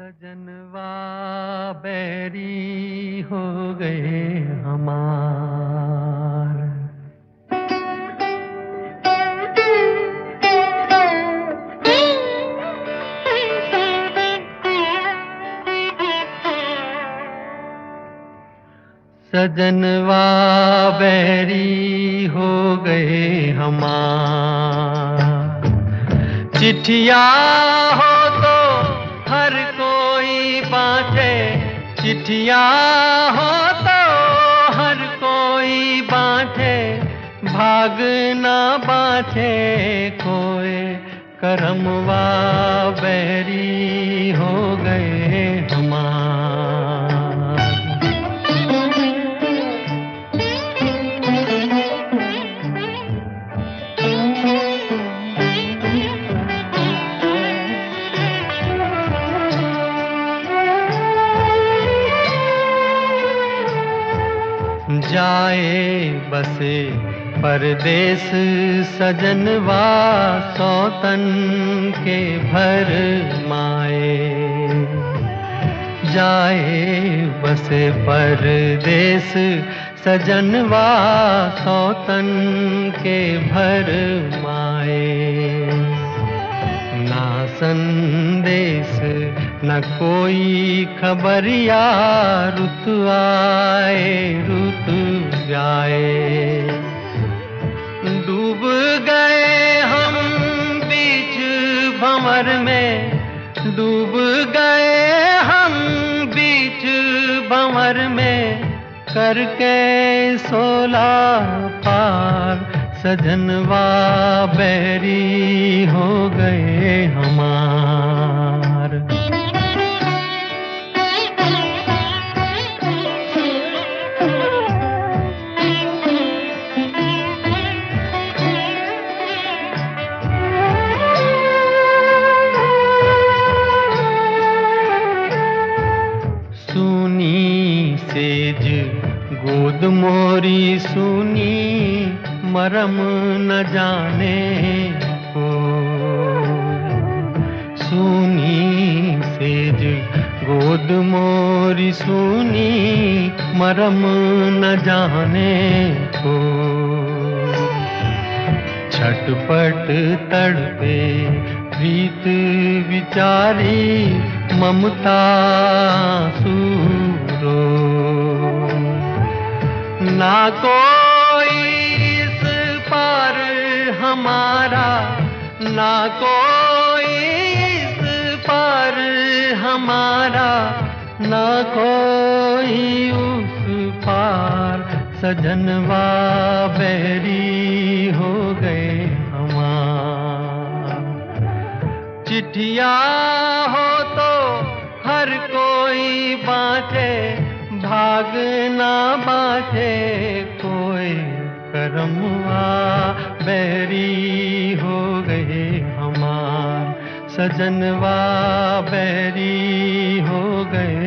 सजनवा बैरी हो गए हमार। सजनवा बैरी हो गए हमार। चिट्ठिया हो चिट्ठिया हो तो हर कोई बांटे, भाग ना बांटे कोई। करमवा बैरी हो गए हमार जाए बसे परदेस सजनवा सौतन के भर माए। जाए, बसे परदेस सजनवा सौतन के भर माए। ना संदेश न कोई खबरिया रुत आए जाए डूब गए हम बीच भंवर में। डूब गए हम बीच भंवर में। करके सोला पार सजनवा बैरी हो गए हमार सेज गोद मोरी सुनी, मरम न जाने को। सुनी सेज गोद मोरी सुनी, मरम न जाने को। छटपट तड़पे प्रीत विचारी, ममता सूरो ना कोई इस पार हमारा, ना कोई इस पार हमारा, ना कोई उस पार सजनवा बैरी हो गए हमार। चिट्ठिया हो तो हर कोई बाँचे भाग ना बाँचे कोई करमवा बैरी हो गए हमार। सजनवा बैरी हो गए